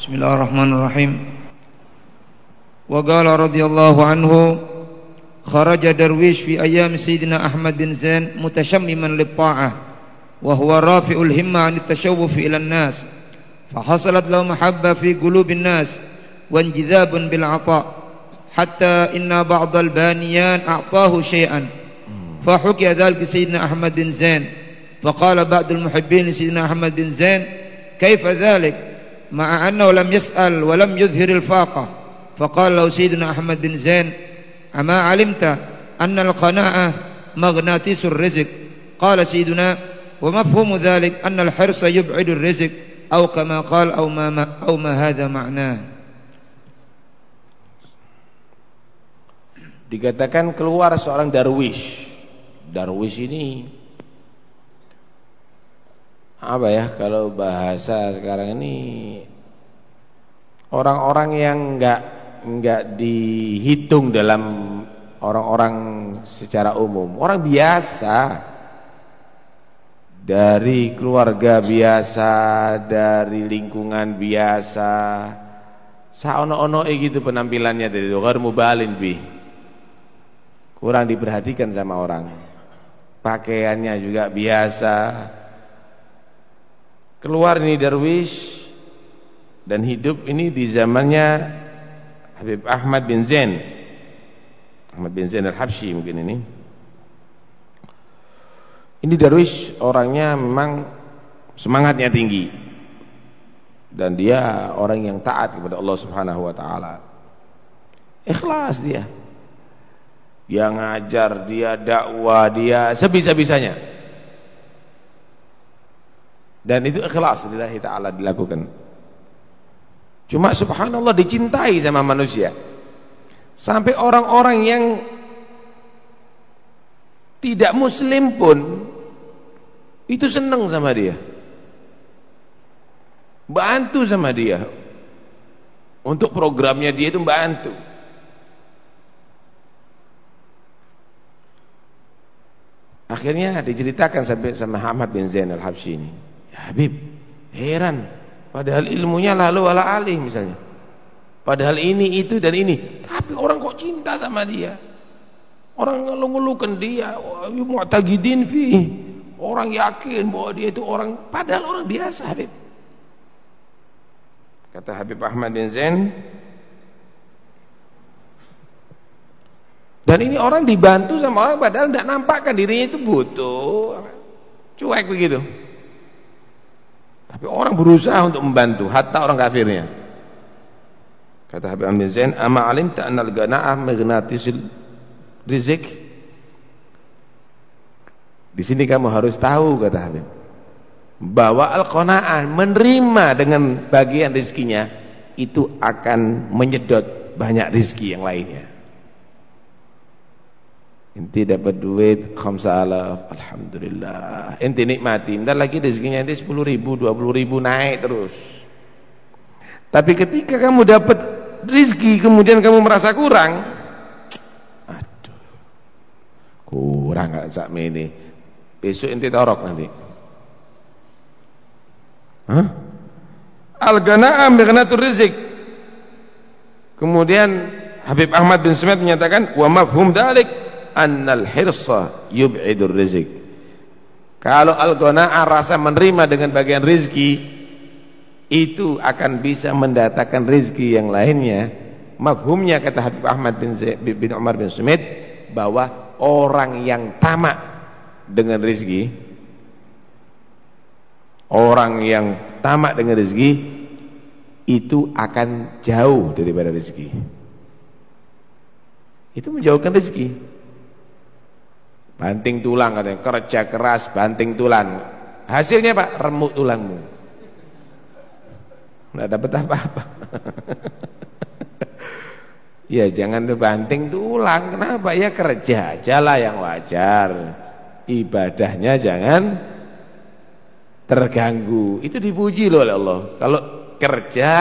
بسم الله الرحمن الرحيم. وقال رضي الله عنه خرج درويش في أيام سيدنا أحمد بن زين متشمما للطاعة وهو رافع الهمة عن التشوف إلى الناس فحصلت له محبة في قلوب الناس وانجذاب بالعطاء حتى إن بعض البانيان أعطاه شيئا فحكي ذلك سيدنا أحمد بن زين فقال بعض المحبين لسيدنا أحمد بن زين كيف ذلك؟ مع أنه لم يسأل ولم يظهر الفاقة. فقال له سيدنا أحمد بن زين أما علمت أن القناعة مغناطيس الرزق؟ قال سيدنا ومفهوم ذلك أن الحرص يبعد الرزق أو كما قال أو ما, أو ما هذا معناه. Dikatakan keluar seorang darwish. Darwish ini apa ya kalau bahasa sekarang ini orang-orang yang enggak enggak dihitung dalam orang-orang secara umum, orang biasa dari keluarga biasa, dari lingkungan biasa. Saono-ono gitu penampilannya dari luar mubalin bi. Kurang diperhatikan sama orang. Pakaiannya juga biasa. Keluar ini darwish dan hidup ini di zamannya Habib Ahmad bin Zain. Ahmad bin Zain al-Habsyi mungkin ini. Ini darwish orangnya memang semangatnya tinggi dan dia orang yang taat kepada Allah Subhanahu wa taala. Ikhlas dia. Dia ngajar, dia dakwah, dia sebisa-bisanya. Dan itu ikhlas lillahi taala dilakukan. Cuma subhanallah dicintai sama manusia. Sampai orang-orang yang tidak muslim pun itu senang sama dia. Bantu sama dia. Untuk programnya dia itu bantu. Akhirnya diceritakan sampai sama Ahmad bin Zain al-Habsyi ini. Habib, heran. Padahal ilmunya lalu ala alih misalnya. Padahal ini, itu dan ini. Tapi orang kok cinta sama dia. Orang ngeluh-ngeluhkan dia, mu'taqidin fi. Orang yakin bahwa dia itu orang padahal orang biasa Habib. Kata Habib Ahmad bin Zain Dan ini orang dibantu sama orang padahal tidak nampakkan dirinya itu butuh. Cuek begitu. Tapi orang berusaha untuk membantu hatta orang kafirnya. Kata Habib Ahmad bin Zain, "Ama alimta anna al-gana'ah maghnatisul rizik di sini kamu harus tahu kata Habib. Bahwa al-qanaah menerima dengan bagian rizkinya itu akan menyedot banyak rizki yang lainnya inti dapat duit khamsa alaf alhamdulillah. Inti nikmati. Ntar lagi rizkinya inti 10 ribu 20 ribu naik terus. Tapi ketika kamu dapat rizki kemudian kamu merasa kurang kurang gak sak ini besok inti torok nanti. Hah? Al-gana'am bighnatur rizq. Kemudian Habib Ahmad bin Sumaid menyatakan wa mafhum dalik annal hirsa yub'idur rizq. Kalau al-gana'ah rasa menerima dengan bagian rizki itu akan bisa mendatangkan rizki yang lainnya. Mafhumnya kata Habib Ahmad bin, Zaid, bin Umar bin Sumit bahwa orang yang tamak dengan rezeki orang yang tamak dengan rezeki itu akan jauh daripada rezeki itu menjauhkan rezeki banting tulang katanya kerja keras banting tulang hasilnya pak remuk tulangmu nggak dapat apa-apa Ya jangan banting tulang. Kenapa? Ya kerja aja lah yang wajar. Ibadahnya jangan terganggu. Itu dipuji loh oleh Allah. Kalau kerja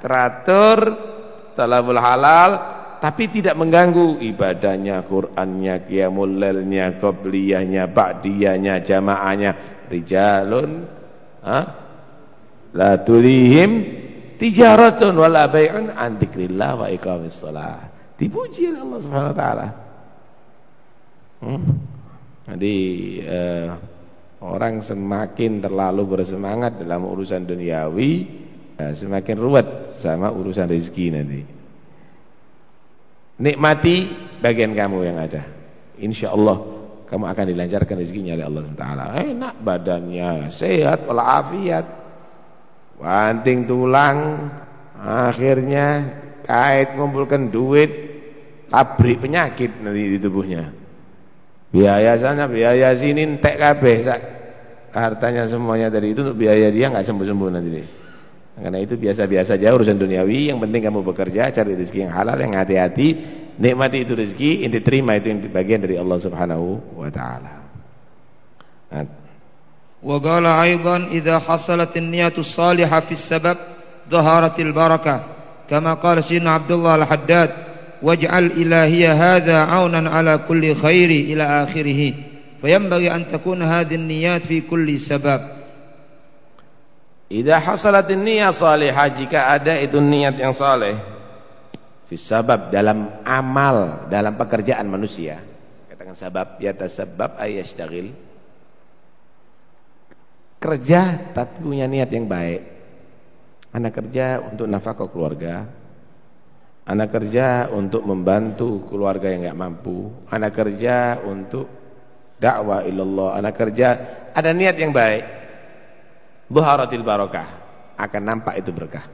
teratur, talabul halal, tapi tidak mengganggu ibadahnya, Qur'annya, qiyamul lailnya, qabliyahnya, ba'diyahnya, jamaahnya. Rijalun ha? la tulihim tijaratun wala bai'un an dzikrillah wa iqamis shalah. Dipuji oleh Allah Subhanahu wa taala. Hmm? Jadi eh, orang semakin terlalu bersemangat dalam urusan duniawi, eh, semakin ruwet sama urusan rezeki nanti. Nikmati bagian kamu yang ada. Insya Allah kamu akan dilancarkan rezekinya oleh Allah SWT. Enak badannya, sehat, walafiat. Banting tulang, akhirnya kait ngumpulkan duit, pabrik penyakit nanti di tubuhnya. Biaya sana, biaya sini, entek kabeh. Hartanya semuanya dari itu untuk biaya dia nggak sembuh-sembuh nanti. Deh. Karena itu biasa-biasa aja urusan duniawi, yang penting kamu bekerja, cari rezeki yang halal, yang hati-hati, nikmati itu rezeki, yang diterima itu yang bagian dari Allah Subhanahu wa taala. Wa qala aidan idza hasalat an-niyatu salihah fi sabab dhaharatil barakah kama qala sayyidina Abdullah al-Haddad waj'al ilahiyya hadha 'aunan 'ala kulli khairi ila akhirih. Fayanbaghi an takuna hadhihi an-niyat fi kulli sabab Idza hasalatin niyyah salihah jika ada itu niat yang saleh. Fi sabab dalam amal dalam pekerjaan manusia. Katakan sabab ya tasabab ayyastaghil kerja tapi punya niat yang baik. Anak kerja untuk nafkah keluarga. Anak kerja untuk membantu keluarga yang enggak mampu. Anak kerja untuk dakwah ilallah. Anak kerja ada niat yang baik Zuharatil barokah akan nampak itu berkah.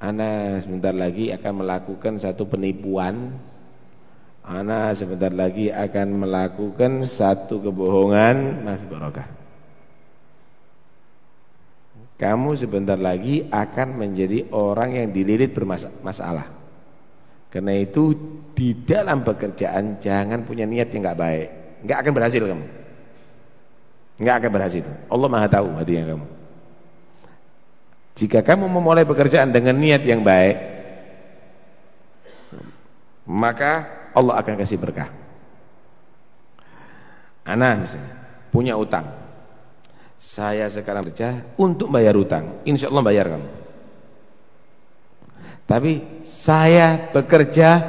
Ana sebentar lagi akan melakukan satu penipuan. Ana sebentar lagi akan melakukan satu kebohongan, maaf barokah. Kamu sebentar lagi akan menjadi orang yang dililit bermasalah. Karena itu di dalam pekerjaan jangan punya niat yang enggak baik. Enggak akan berhasil kamu. Enggak akan berhasil. Allah Maha tahu hati yang kamu. Jika kamu memulai pekerjaan dengan niat yang baik, maka Allah akan kasih berkah. Ana misalnya punya utang. Saya sekarang kerja untuk bayar utang. Insya Allah bayar kamu. Tapi saya bekerja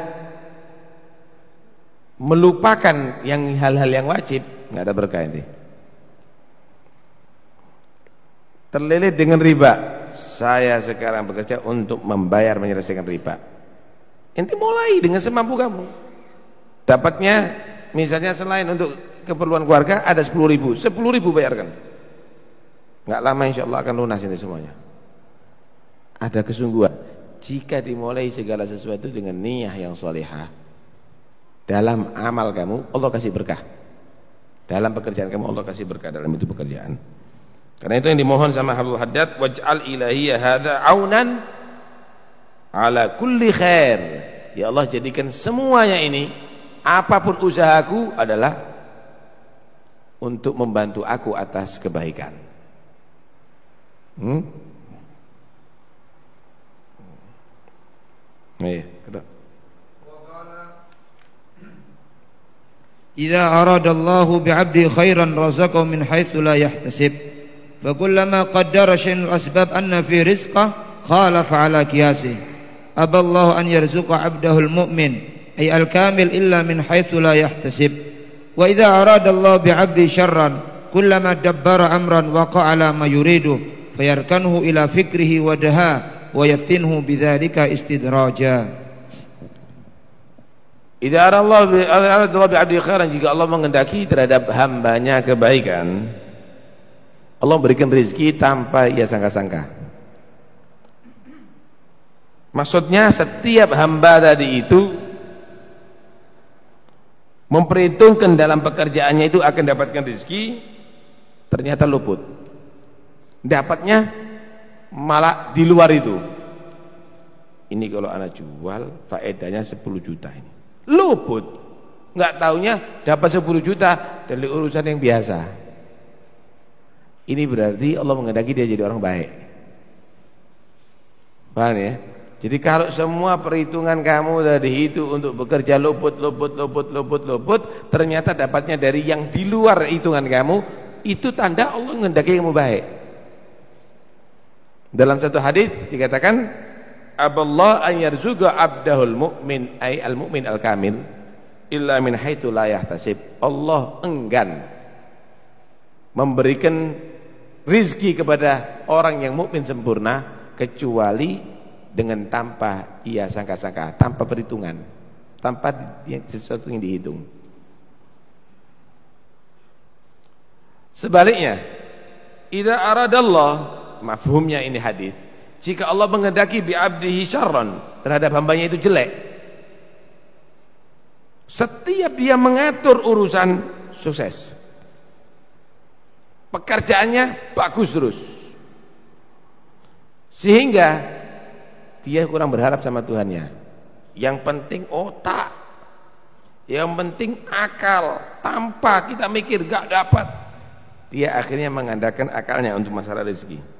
melupakan yang hal-hal yang wajib, nggak ada berkah ini. Terlilit dengan riba. Saya sekarang bekerja untuk membayar menyelesaikan riba. Inti mulai dengan semampu kamu. Dapatnya misalnya selain untuk keperluan keluarga ada 10 ribu. 10 ribu bayarkan. Nggak lama insya Allah akan lunas ini semuanya. Ada kesungguhan. Jika dimulai segala sesuatu dengan niat yang solehah dalam amal kamu Allah kasih berkah. Dalam pekerjaan kamu Allah kasih berkah. Dalam itu pekerjaan karena itu yang dimohon sama Habibul Haddad waj'al ilahiyya hadza aunan ala kulli khair. Ya Allah jadikan semuanya ini apa pun usahaku adalah untuk membantu aku atas kebaikan. Hmm? Iya, Idza arada Allahu bi'abdi khairan razaqahu min haitsu la yahtasib. فكلما قدر شيء الأسباب أن في رزقه خالف على كياسه أبى الله أن يرزق عبده المؤمن أي الكامل إلا من حيث لا يحتسب وإذا أراد الله بعبده شرا كلما دبر أمرا وقع على ما يريده فيركنه إلى فكره ودهاه ويفتنه بذلك استدراجا Idza Allah bi Allah bi 'abdi khairan jika Allah mengendaki terhadap hambanya kebaikan Allah berikan rezeki tanpa ia sangka-sangka. Maksudnya setiap hamba tadi itu memperhitungkan dalam pekerjaannya itu akan dapatkan rezeki, ternyata luput. Dapatnya malah di luar itu. Ini kalau anak jual faedahnya 10 juta ini. Luput. Enggak taunya dapat 10 juta dari urusan yang biasa. Ini berarti Allah mengendaki dia jadi orang baik. Paham ya? Jadi kalau semua perhitungan kamu tadi itu untuk bekerja luput, luput, luput, luput, luput, ternyata dapatnya dari yang di luar hitungan kamu, itu tanda Allah mengendaki kamu baik. Dalam satu hadis dikatakan aballah an yarzuqa abdahul mu'min ay al mu'min al kamil illa min haitsu la yahtasib. Allah enggan memberikan rizki kepada orang yang mukmin sempurna kecuali dengan tanpa ia sangka-sangka, tanpa perhitungan, tanpa sesuatu yang dihitung. Sebaliknya, idza aradallah mafhumnya ini hadis. Jika Allah mengendaki bi abdihi syarran terhadap hambanya itu jelek. Setiap dia mengatur urusan sukses. Pekerjaannya bagus terus. Sehingga dia kurang berharap sama Tuhannya. Yang penting otak. Yang penting akal. Tanpa kita mikir gak dapat. Dia akhirnya mengandalkan akalnya untuk masalah rezeki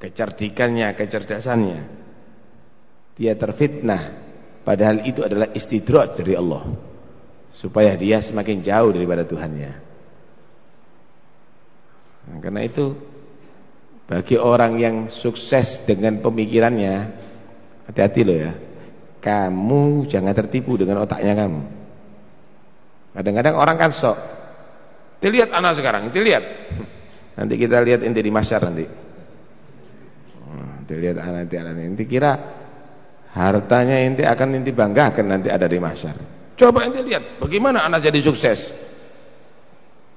kecerdikannya, kecerdasannya. Dia terfitnah padahal itu adalah istidraj dari Allah supaya dia semakin jauh daripada Tuhannya. Nah, karena itu bagi orang yang sukses dengan pemikirannya hati-hati loh ya. Kamu jangan tertipu dengan otaknya kamu. Kadang-kadang orang kan sok. Dilihat anak sekarang, dilihat. Nanti kita lihat inti di masyar nanti dilihat nanti anak nanti kira hartanya inti akan inti banggakan nanti ada di masyar coba inti lihat bagaimana anak jadi sukses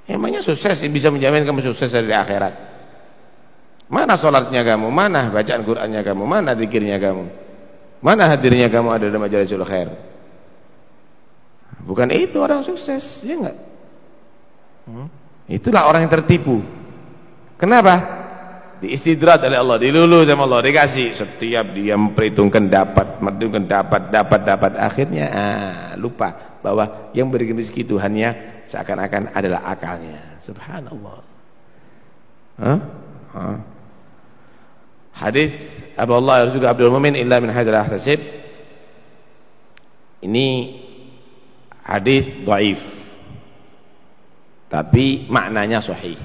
emangnya sukses bisa menjamin kamu sukses dari akhirat? Mana sholatnya kamu? Mana bacaan Qurannya kamu? Mana dikirnya kamu? Mana hadirnya kamu ada di majalisul khair? Bukan itu orang sukses ya enggak hmm? itulah orang yang tertipu. Kenapa? Diistidrat oleh Allah, dilulu sama Allah, dikasih. Setiap dia memperhitungkan dapat, memperhitungkan dapat, dapat, dapat. Akhirnya ah, lupa bahwa yang berikan rezeki Tuhannya seakan-akan adalah akalnya. Subhanallah. Hah? Hah? Hadis Abu Allah juga Abdul Mumin illa min haidil ahtasib. Ini hadis dhaif. Tapi maknanya sahih.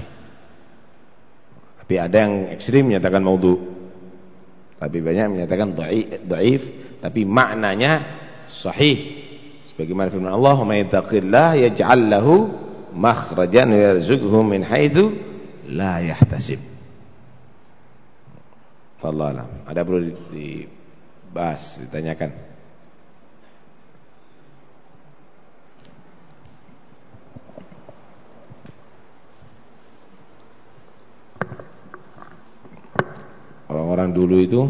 Tapi ada yang ekstrim menyatakan maudhu. Tapi banyak menyatakan dhaif, tapi maknanya sahih. Sebagaimana firman Allah, "May taqillah yaj'al lahu makhrajan wa yarzuqhu min haitsu la yahtasib." Allah alam. Ada perlu dibahas, ditanyakan. Orang-orang dulu itu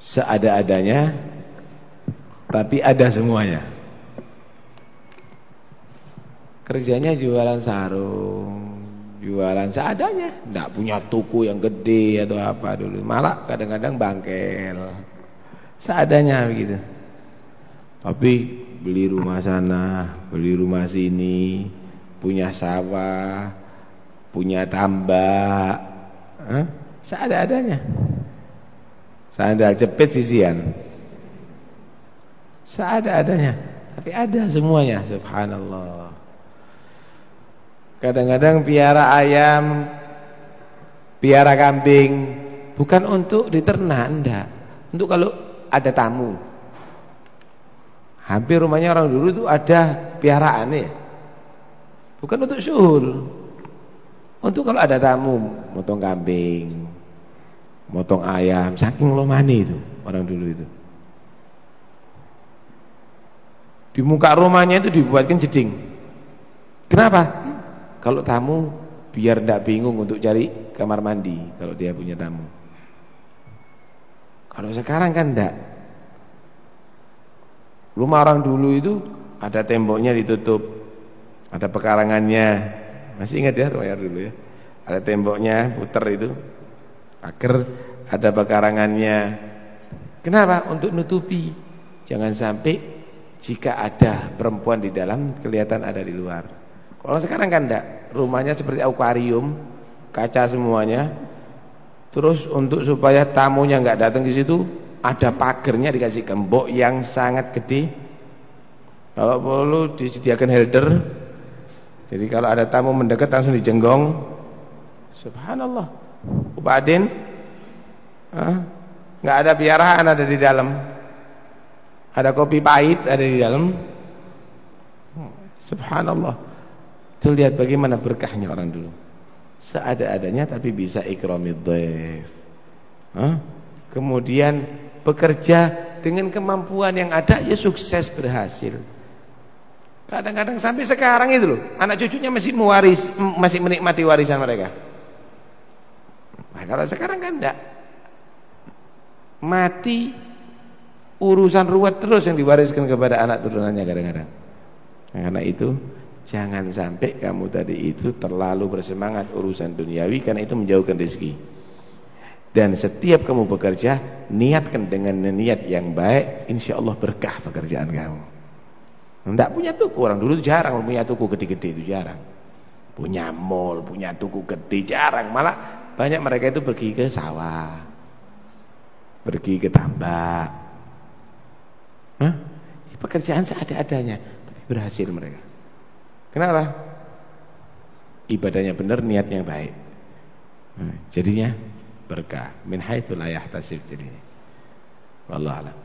seada-adanya tapi ada semuanya. Kerjanya jualan sarung, jualan seadanya, enggak punya toko yang gede atau apa dulu. Malah kadang-kadang bangkel. Seadanya begitu. Tapi beli rumah sana, beli rumah sini, punya sawah, punya tambak, Hah? Seada-adanya. Sandal jepit sisian. Seada-adanya. Tapi ada semuanya, subhanallah. Kadang-kadang piara ayam, piara kambing, bukan untuk diternak, enggak. Untuk kalau ada tamu. Hampir rumahnya orang dulu itu ada piaraan ya. Bukan untuk syuhul. Untuk kalau ada tamu, motong kambing, motong ayam, saking lomani itu orang dulu itu. Di muka rumahnya itu dibuatkan jeding. Kenapa? Kalau tamu biar tidak bingung untuk cari kamar mandi kalau dia punya tamu. Kalau sekarang kan tidak. Rumah orang dulu itu ada temboknya ditutup, ada pekarangannya, masih ingat ya royal dulu ya. Ada temboknya puter itu. Agar ada pekarangannya. Kenapa? Untuk nutupi. Jangan sampai jika ada perempuan di dalam kelihatan ada di luar. Kalau sekarang kan enggak, rumahnya seperti akuarium, kaca semuanya. Terus untuk supaya tamunya enggak datang ke situ, ada pagernya dikasih gembok yang sangat gede. Kalau perlu disediakan helder jadi kalau ada tamu mendekat langsung dijenggong. Subhanallah. Pak Adin? Enggak ada piaraan ada di dalam. Ada kopi pahit ada di dalam. Subhanallah. Tuh lihat bagaimana berkahnya orang dulu. Seada-adanya tapi bisa ikramid dhaif. Kemudian bekerja dengan kemampuan yang ada ya sukses berhasil. Kadang-kadang sampai sekarang itu loh, anak cucunya masih mewaris masih menikmati warisan mereka. Nah, kalau sekarang kan enggak. Mati urusan ruwet terus yang diwariskan kepada anak turunannya kadang-kadang. Nah, karena itu jangan sampai kamu tadi itu terlalu bersemangat urusan duniawi karena itu menjauhkan rezeki. Dan setiap kamu bekerja, niatkan dengan niat yang baik, insya Allah berkah pekerjaan kamu. Tidak punya tuku, orang dulu jarang punya tuku gede-gede itu jarang. Punya mall, punya tuku gede jarang, malah banyak mereka itu pergi ke sawah. Pergi ke tambak. Hah? Pekerjaan seada-adanya, tapi berhasil mereka. Kenapa? Ibadahnya benar, niatnya baik. Nah, jadinya berkah min haitsu la yahtasib jadi wallahu alam